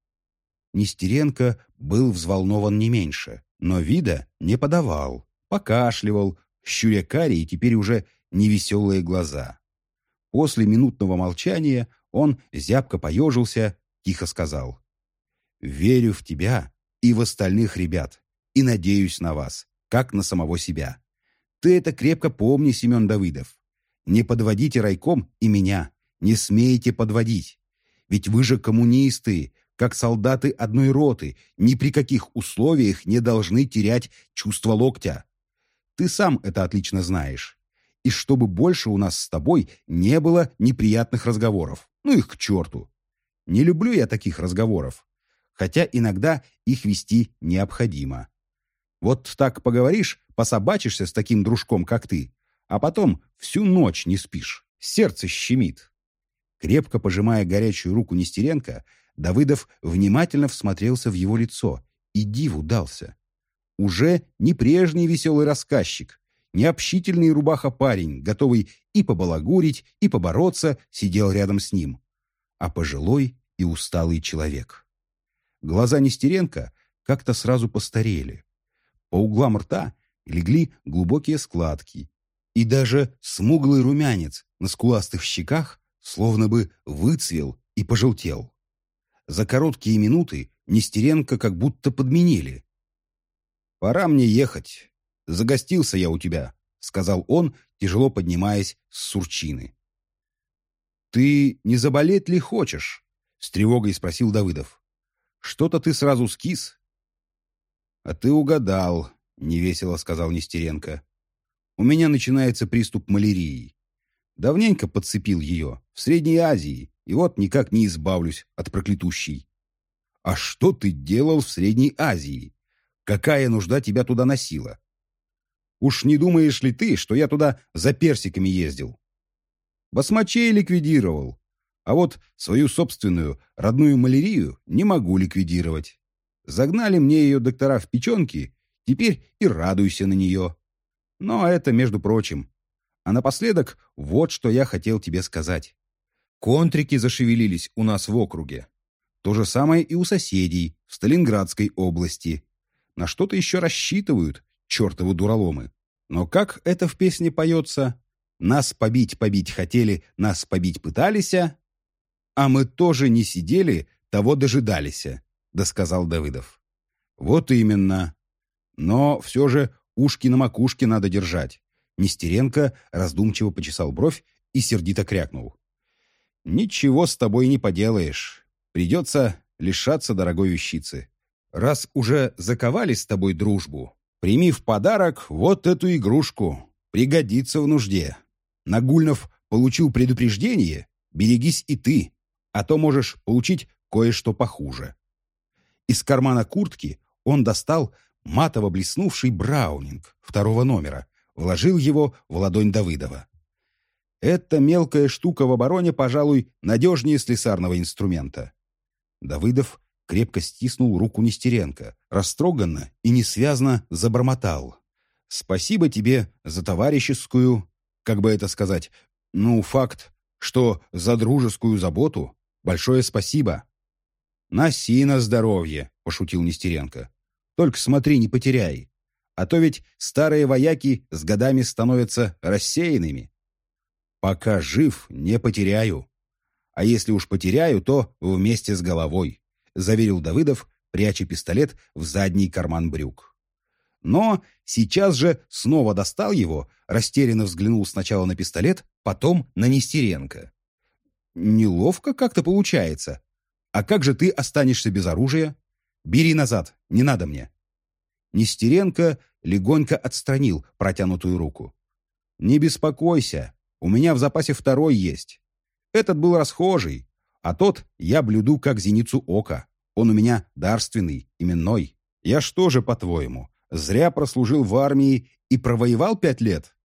Нестеренко был взволнован не меньше, но вида не подавал, покашливал, щуря карие теперь уже невеселые глаза. После минутного молчания он зябко поежился, тихо сказал. «Верю в тебя и в остальных ребят, и надеюсь на вас, как на самого себя. Ты это крепко помни, Семен Давыдов. Не подводите райком и меня, не смейте подводить. Ведь вы же коммунисты, как солдаты одной роты, ни при каких условиях не должны терять чувство локтя. Ты сам это отлично знаешь. И чтобы больше у нас с тобой не было неприятных разговоров. Ну их к черту. Не люблю я таких разговоров. Хотя иногда их вести необходимо. Вот так поговоришь, пособачишься с таким дружком, как ты, а потом всю ночь не спишь, сердце щемит. Крепко пожимая горячую руку Нестеренко, Давыдов внимательно всмотрелся в его лицо и диву дался. Уже не прежний веселый рассказчик, не общительный рубаха-парень, готовый и побалагурить, и побороться, сидел рядом с ним, а пожилой и усталый человек. Глаза Нестеренко как-то сразу постарели. По углам рта легли глубокие складки, и даже смуглый румянец на скуластых щеках словно бы выцвел и пожелтел. За короткие минуты Нестеренко как будто подменили. «Пора мне ехать. Загостился я у тебя», — сказал он, тяжело поднимаясь с сурчины. «Ты не заболеть ли хочешь?» — с тревогой спросил Давыдов. «Что-то ты сразу скис». «А ты угадал», — невесело сказал Нестеренко. «У меня начинается приступ малярии. Давненько подцепил ее, в Средней Азии, и вот никак не избавлюсь от проклятущей. А что ты делал в Средней Азии? Какая нужда тебя туда носила? Уж не думаешь ли ты, что я туда за персиками ездил? Басмачей ликвидировал, а вот свою собственную родную малярию не могу ликвидировать. Загнали мне ее доктора в печенки, теперь и радуйся на нее. Но это, между прочим. А напоследок вот что я хотел тебе сказать. Контрики зашевелились у нас в округе. То же самое и у соседей в Сталинградской области. На что-то еще рассчитывают, чертовы дураломы. Но как это в песне поется? Нас побить побить хотели, нас побить пытались, а мы тоже не сидели, того дожидались, досказал Давыдов. Вот именно. Но все же ушки на макушке надо держать. Нестеренко раздумчиво почесал бровь и сердито крякнул. Ничего с тобой не поделаешь. Придется лишаться дорогой вещицы. Раз уже заковали с тобой дружбу, прими в подарок вот эту игрушку. Пригодится в нужде. Нагульнов получил предупреждение, берегись и ты, а то можешь получить кое-что похуже. Из кармана куртки он достал матово блеснувший браунинг второго номера, вложил его в ладонь Давыдова. Эта мелкая штука в обороне, пожалуй, надежнее слесарного инструмента. Давыдов крепко стиснул руку Нестеренко, растроганно и несвязно забормотал. «Спасибо тебе за товарищескую...» как бы это сказать, ну, факт, что за дружескую заботу большое спасибо. «Носи на здоровье», — пошутил Нестеренко. «Только смотри, не потеряй. А то ведь старые вояки с годами становятся рассеянными. Пока жив, не потеряю. А если уж потеряю, то вместе с головой», — заверил Давыдов, пряча пистолет в задний карман брюк. Но сейчас же снова достал его, растерянно взглянул сначала на пистолет, потом на Нестеренко. «Неловко как-то получается. А как же ты останешься без оружия? Бери назад, не надо мне». Нестеренко легонько отстранил протянутую руку. «Не беспокойся, у меня в запасе второй есть. Этот был расхожий, а тот я блюду как зеницу ока. Он у меня дарственный, именной. Я что же, по-твоему, зря прослужил в армии и провоевал пять лет?»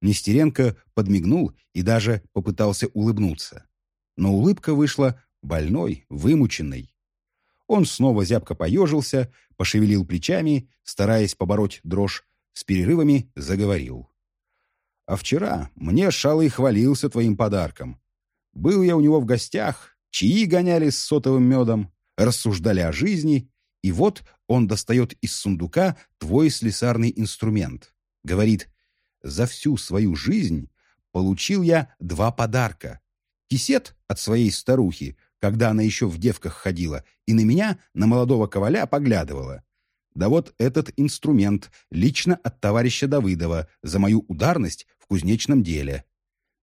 Нестеренко подмигнул и даже попытался улыбнуться. Но улыбка вышла больной, вымученной. Он снова зябко поежился, пошевелил плечами, стараясь побороть дрожь, с перерывами заговорил. «А вчера мне Шалый хвалился твоим подарком. Был я у него в гостях, чаи гоняли с сотовым медом, рассуждали о жизни, и вот он достает из сундука твой слесарный инструмент. Говорит, за всю свою жизнь получил я два подарка. Кисет от своей старухи, когда она еще в девках ходила, и на меня, на молодого коваля, поглядывала. Да вот этот инструмент лично от товарища Давыдова за мою ударность кузнечном деле.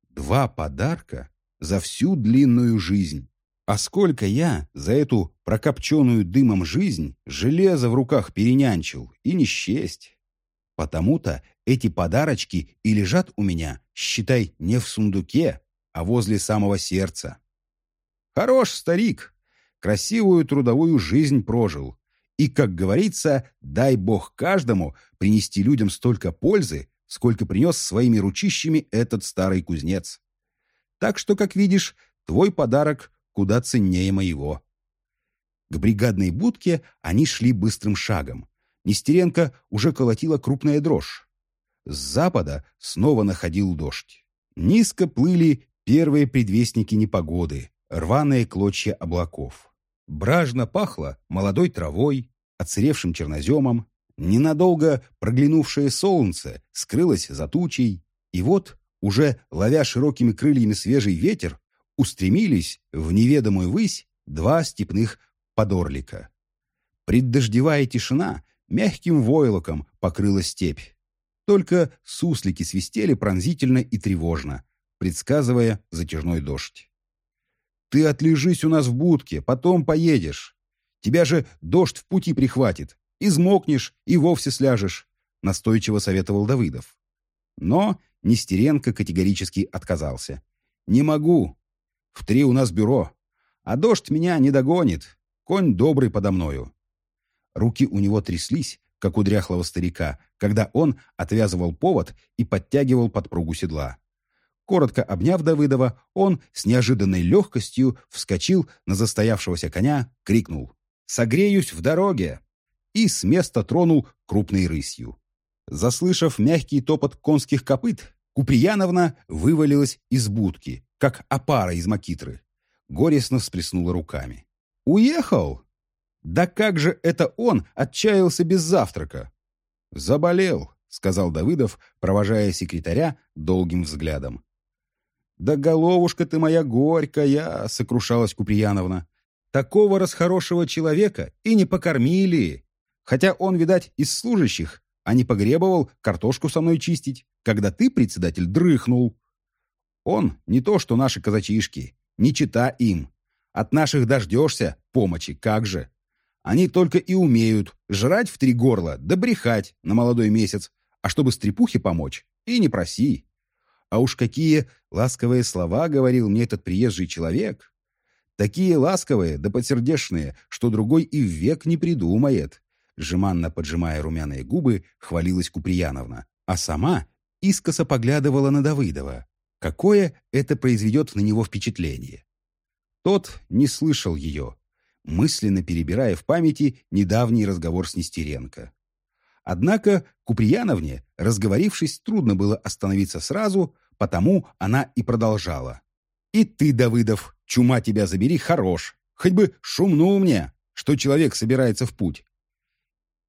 Два подарка за всю длинную жизнь. А сколько я за эту прокопченную дымом жизнь железо в руках перенянчил, и не счесть. Потому-то эти подарочки и лежат у меня, считай, не в сундуке, а возле самого сердца. Хорош старик, красивую трудовую жизнь прожил. И, как говорится, дай бог каждому принести людям столько пользы, сколько принес своими ручищами этот старый кузнец. Так что, как видишь, твой подарок куда ценнее моего. К бригадной будке они шли быстрым шагом. Нестеренко уже колотила крупная дрожь. С запада снова находил дождь. Низко плыли первые предвестники непогоды, рваные клочья облаков. Бражно пахло молодой травой, отсыревшим черноземом. Ненадолго проглянувшее солнце скрылось за тучей, и вот, уже ловя широкими крыльями свежий ветер, устремились в неведомую высь два степных подорлика. Преддождевая тишина мягким войлоком покрыла степь. Только суслики свистели пронзительно и тревожно, предсказывая затяжной дождь. «Ты отлежись у нас в будке, потом поедешь. Тебя же дождь в пути прихватит. Измокнешь и вовсе сляжешь», — настойчиво советовал Давыдов. Но Нестеренко категорически отказался. «Не могу. В три у нас бюро. А дождь меня не догонит. Конь добрый подо мною». Руки у него тряслись, как у дряхлого старика, когда он отвязывал повод и подтягивал подпругу седла. Коротко обняв Давыдова, он с неожиданной легкостью вскочил на застоявшегося коня, крикнул «Согреюсь в дороге!» И с места тронул крупной рысью. Заслышав мягкий топот конских копыт, Куприяновна вывалилась из будки, как опара из макитры. Горестно всплеснула руками. «Уехал? Да как же это он отчаялся без завтрака?» «Заболел», — сказал Давыдов, провожая секретаря долгим взглядом. «Да головушка ты моя горькая!» — сокрушалась Куприяновна. «Такого расхорошего человека и не покормили. Хотя он, видать, из служащих, а не погребовал картошку со мной чистить, когда ты, председатель, дрыхнул. Он не то, что наши казачишки, не чита им. От наших дождешься помощи, как же. Они только и умеют жрать в три горла да брехать на молодой месяц, а чтобы стрепухе помочь, и не проси. А уж какие ласковые слова говорил мне этот приезжий человек. Такие ласковые да подсердечные, что другой и век не придумает. Жеманно поджимая румяные губы, хвалилась Куприяновна, а сама искоса поглядывала на Давыдова. Какое это произведет на него впечатление? Тот не слышал ее, мысленно перебирая в памяти недавний разговор с Нестеренко. Однако Куприяновне, разговорившись, трудно было остановиться сразу, потому она и продолжала. «И ты, Давыдов, чума тебя забери, хорош. Хоть бы шумнул мне, что человек собирается в путь.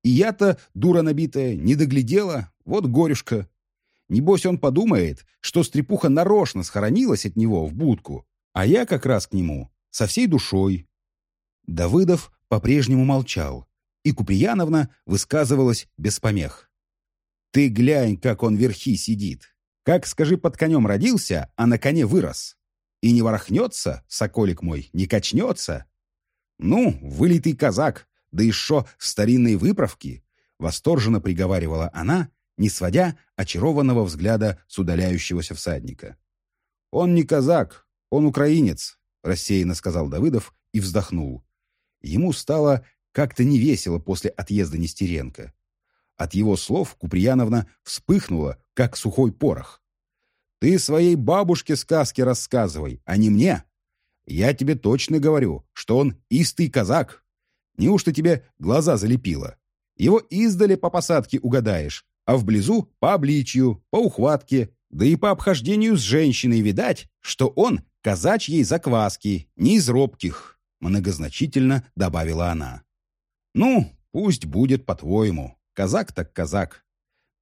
И я-то, дура набитая, не доглядела, вот горюшка. Небось он подумает, что стрепуха нарочно схоронилась от него в будку, а я как раз к нему со всей душой». Давыдов по-прежнему молчал, и Куприяновна высказывалась без помех. «Ты глянь, как он верхи сидит. Как, скажи, под конем родился, а на коне вырос. И не ворохнется, соколик мой, не качнется. Ну, вылитый казак, да еще старинные выправки!» Восторженно приговаривала она, не сводя очарованного взгляда с удаляющегося всадника. «Он не казак, он украинец», — рассеянно сказал Давыдов и вздохнул. Ему стало как-то невесело после отъезда Нестеренко. От его слов Куприяновна вспыхнула, как сухой порох. «Ты своей бабушке сказки рассказывай, а не мне. Я тебе точно говорю, что он истый казак. Неужто тебе глаза залепило? Его издали по посадке угадаешь, а вблизу по обличью, по ухватке, да и по обхождению с женщиной видать, что он казачьей закваски, не из робких», многозначительно добавила она. «Ну, пусть будет по-твоему. Казак так казак.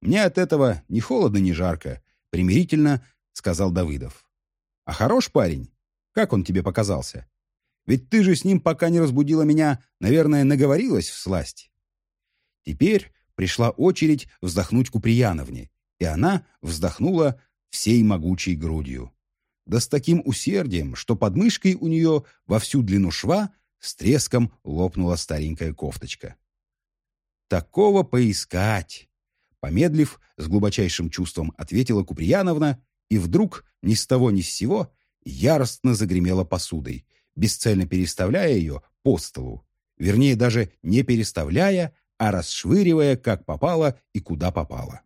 Мне от этого ни холодно, ни жарко», — примирительно сказал Давыдов. «А хорош парень? Как он тебе показался? Ведь ты же с ним, пока не разбудила меня, наверное, наговорилась в сласть». Теперь пришла очередь вздохнуть Куприяновне, и она вздохнула всей могучей грудью. Да с таким усердием, что под мышкой у нее во всю длину шва с треском лопнула старенькая кофточка. Такого поискать. Помедлив, с глубочайшим чувством ответила Куприяновна, и вдруг, ни с того ни с сего, яростно загремела посудой, бесцельно переставляя ее по столу. Вернее, даже не переставляя, а расшвыривая, как попало и куда попало.